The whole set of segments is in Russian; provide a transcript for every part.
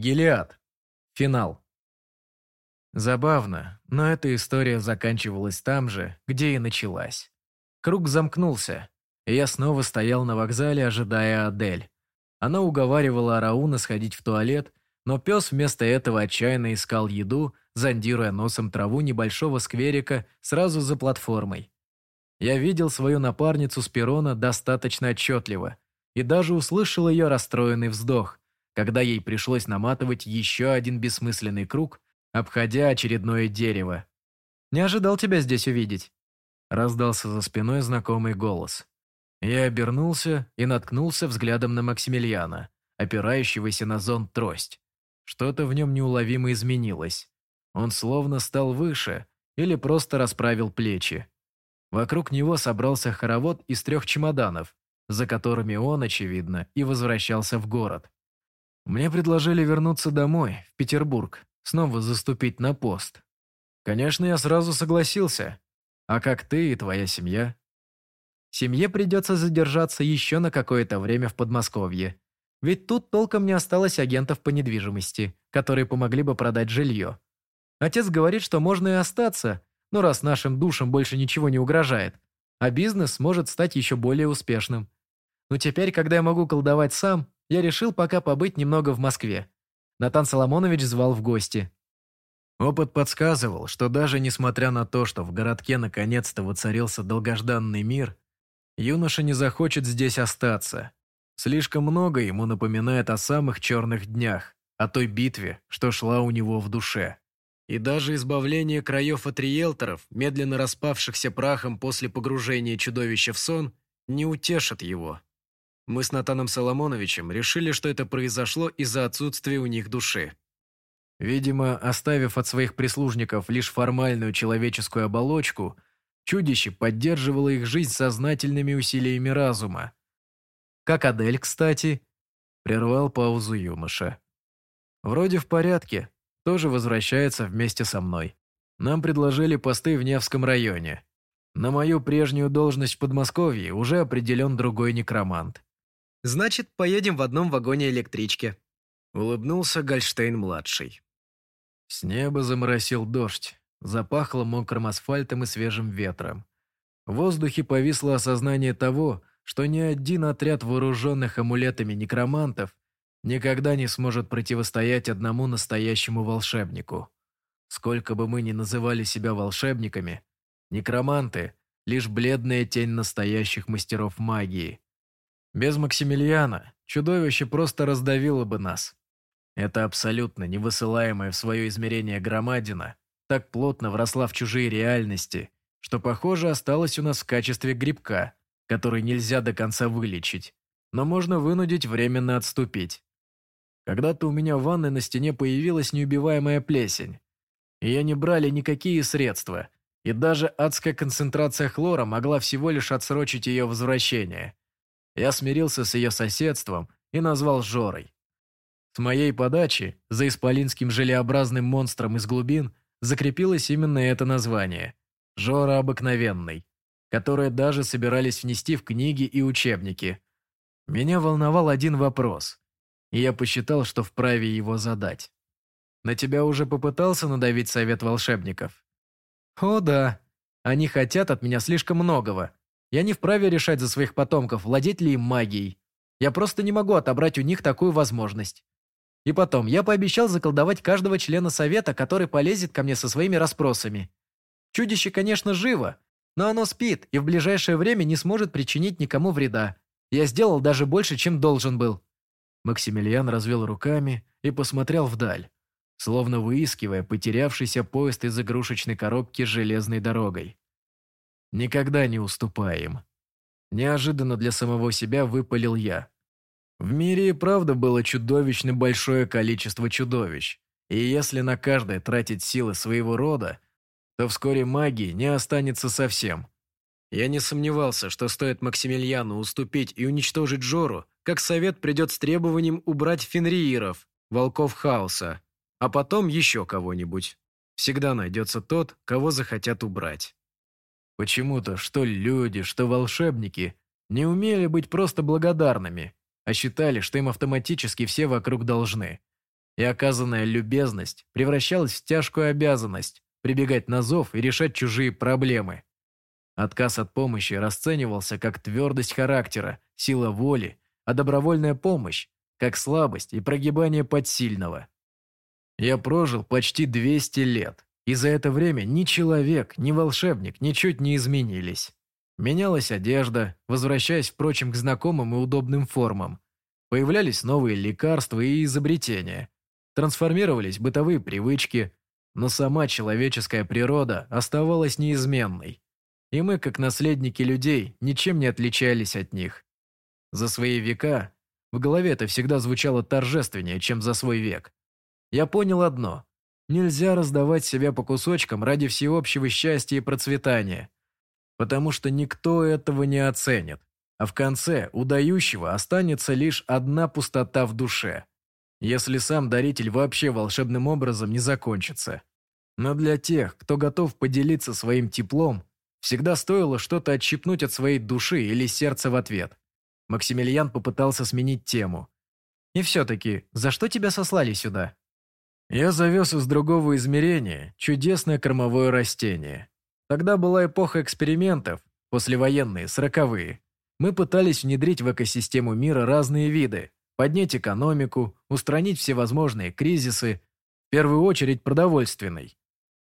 Гелиад. Финал. Забавно, но эта история заканчивалась там же, где и началась. Круг замкнулся, и я снова стоял на вокзале, ожидая Адель. Она уговаривала Арауна сходить в туалет, но пес вместо этого отчаянно искал еду, зондируя носом траву небольшого скверика сразу за платформой. Я видел свою напарницу с перона достаточно отчетливо и даже услышал ее расстроенный вздох, когда ей пришлось наматывать еще один бессмысленный круг, обходя очередное дерево. «Не ожидал тебя здесь увидеть», – раздался за спиной знакомый голос. Я обернулся и наткнулся взглядом на Максимилиана, опирающегося на зонт трость. Что-то в нем неуловимо изменилось. Он словно стал выше или просто расправил плечи. Вокруг него собрался хоровод из трех чемоданов, за которыми он, очевидно, и возвращался в город. Мне предложили вернуться домой, в Петербург, снова заступить на пост. Конечно, я сразу согласился. А как ты и твоя семья? Семье придется задержаться еще на какое-то время в Подмосковье. Ведь тут толком не осталось агентов по недвижимости, которые помогли бы продать жилье. Отец говорит, что можно и остаться, но раз нашим душам больше ничего не угрожает, а бизнес может стать еще более успешным. Но теперь, когда я могу колдовать сам, я решил пока побыть немного в Москве. Натан Соломонович звал в гости. Опыт подсказывал, что даже несмотря на то, что в городке наконец-то воцарился долгожданный мир, юноша не захочет здесь остаться. Слишком много ему напоминает о самых черных днях, о той битве, что шла у него в душе. И даже избавление краев от риэлторов, медленно распавшихся прахом после погружения чудовища в сон, не утешит его. Мы с Натаном Соломоновичем решили, что это произошло из-за отсутствия у них души. Видимо, оставив от своих прислужников лишь формальную человеческую оболочку – Чудище поддерживало их жизнь сознательными усилиями разума. «Как Адель, кстати?» – прервал паузу юноша. «Вроде в порядке, тоже возвращается вместе со мной. Нам предложили посты в Невском районе. На мою прежнюю должность в Подмосковье уже определен другой некромант». «Значит, поедем в одном вагоне электрички», – улыбнулся Гольштейн-младший. С неба заморосил дождь. Запахло мокрым асфальтом и свежим ветром. В воздухе повисло осознание того, что ни один отряд вооруженных амулетами некромантов никогда не сможет противостоять одному настоящему волшебнику. Сколько бы мы ни называли себя волшебниками, некроманты – лишь бледная тень настоящих мастеров магии. Без Максимилиана чудовище просто раздавило бы нас. Это абсолютно невысылаемое в свое измерение громадина так плотно вросла в чужие реальности, что, похоже, осталась у нас в качестве грибка, который нельзя до конца вылечить, но можно вынудить временно отступить. Когда-то у меня в ванной на стене появилась неубиваемая плесень. Ее не брали никакие средства, и даже адская концентрация хлора могла всего лишь отсрочить ее возвращение. Я смирился с ее соседством и назвал Жорой. С моей подачи, за исполинским желеобразным монстром из глубин, закрепилось именно это название – Жора обыкновенный, которое даже собирались внести в книги и учебники. Меня волновал один вопрос, и я посчитал, что вправе его задать. На тебя уже попытался надавить совет волшебников? О да, они хотят от меня слишком многого. Я не вправе решать за своих потомков, владеть ли им магией. Я просто не могу отобрать у них такую возможность. И потом, я пообещал заколдовать каждого члена совета, который полезет ко мне со своими расспросами. Чудище, конечно, живо, но оно спит и в ближайшее время не сможет причинить никому вреда. Я сделал даже больше, чем должен был». Максимилиан развел руками и посмотрел вдаль, словно выискивая потерявшийся поезд из игрушечной коробки железной дорогой. «Никогда не уступаем». Неожиданно для самого себя выпалил я. В мире и правда было чудовищно большое количество чудовищ, и если на каждое тратить силы своего рода, то вскоре магии не останется совсем. Я не сомневался, что стоит Максимилиану уступить и уничтожить Жору, как совет придет с требованием убрать фенрииров, волков хаоса, а потом еще кого-нибудь. Всегда найдется тот, кого захотят убрать. Почему-то что люди, что волшебники не умели быть просто благодарными – а считали, что им автоматически все вокруг должны. и оказанная любезность превращалась в тяжкую обязанность прибегать на зов и решать чужие проблемы. Отказ от помощи расценивался как твердость характера, сила воли, а добровольная помощь – как слабость и прогибание подсильного. Я прожил почти 200 лет, и за это время ни человек, ни волшебник ничуть не изменились. Менялась одежда, возвращаясь, впрочем, к знакомым и удобным формам. Появлялись новые лекарства и изобретения. Трансформировались бытовые привычки, но сама человеческая природа оставалась неизменной. И мы, как наследники людей, ничем не отличались от них. За свои века в голове это всегда звучало торжественнее, чем за свой век. Я понял одно. Нельзя раздавать себя по кусочкам ради всеобщего счастья и процветания. Потому что никто этого не оценит. А в конце у дающего останется лишь одна пустота в душе. Если сам даритель вообще волшебным образом не закончится. Но для тех, кто готов поделиться своим теплом, всегда стоило что-то отщипнуть от своей души или сердца в ответ. Максимилиан попытался сменить тему. «И все-таки, за что тебя сослали сюда?» «Я завез из другого измерения чудесное кормовое растение. Тогда была эпоха экспериментов, послевоенные, сороковые. Мы пытались внедрить в экосистему мира разные виды, поднять экономику, устранить всевозможные кризисы, в первую очередь продовольственный.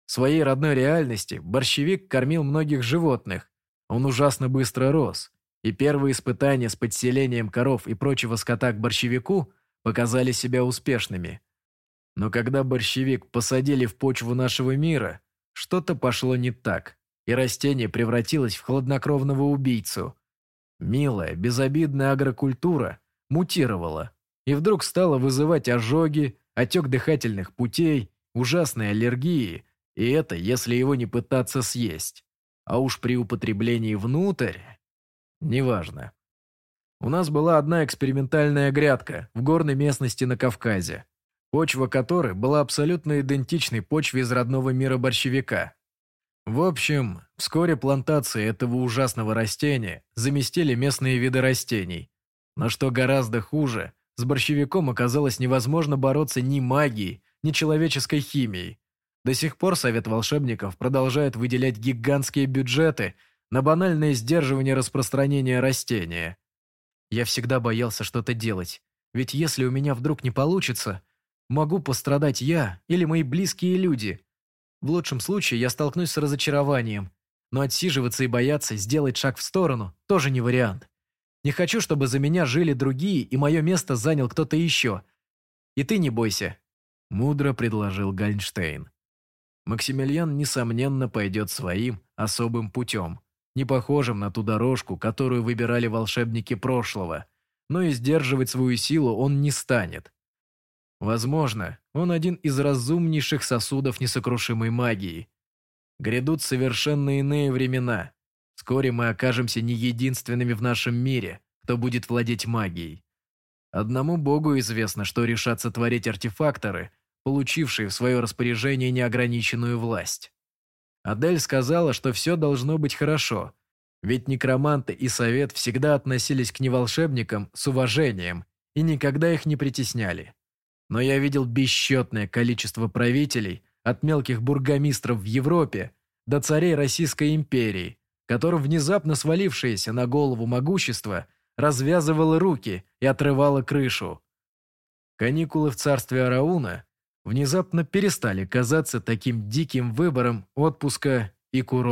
В своей родной реальности борщевик кормил многих животных, он ужасно быстро рос, и первые испытания с подселением коров и прочего скота к борщевику показали себя успешными. Но когда борщевик посадили в почву нашего мира, что-то пошло не так, и растение превратилось в хладнокровного убийцу. Милая, безобидная агрокультура мутировала и вдруг стала вызывать ожоги, отек дыхательных путей, ужасные аллергии, и это, если его не пытаться съесть. А уж при употреблении внутрь... Неважно. У нас была одна экспериментальная грядка в горной местности на Кавказе, почва которой была абсолютно идентичной почве из родного мира борщевика. В общем, вскоре плантации этого ужасного растения заместили местные виды растений. Но что гораздо хуже, с борщевиком оказалось невозможно бороться ни магией, ни человеческой химией. До сих пор Совет волшебников продолжает выделять гигантские бюджеты – на банальное сдерживание распространения растения. Я всегда боялся что-то делать, ведь если у меня вдруг не получится, могу пострадать я или мои близкие люди. В лучшем случае я столкнусь с разочарованием, но отсиживаться и бояться сделать шаг в сторону тоже не вариант. Не хочу, чтобы за меня жили другие, и мое место занял кто-то еще. И ты не бойся», – мудро предложил Гальнштейн. Максимилиан, несомненно, пойдет своим особым путем не похожим на ту дорожку, которую выбирали волшебники прошлого, но и сдерживать свою силу он не станет. Возможно, он один из разумнейших сосудов несокрушимой магии. Грядут совершенно иные времена. Вскоре мы окажемся не единственными в нашем мире, кто будет владеть магией. Одному богу известно, что решат сотворить артефакторы, получившие в свое распоряжение неограниченную власть. Адель сказала, что все должно быть хорошо, ведь некроманты и совет всегда относились к неволшебникам с уважением и никогда их не притесняли. Но я видел бесчетное количество правителей, от мелких бургомистров в Европе до царей Российской империи, которым внезапно свалившееся на голову могущество развязывало руки и отрывало крышу. Каникулы в царстве Арауна внезапно перестали казаться таким диким выбором отпуска и курорта.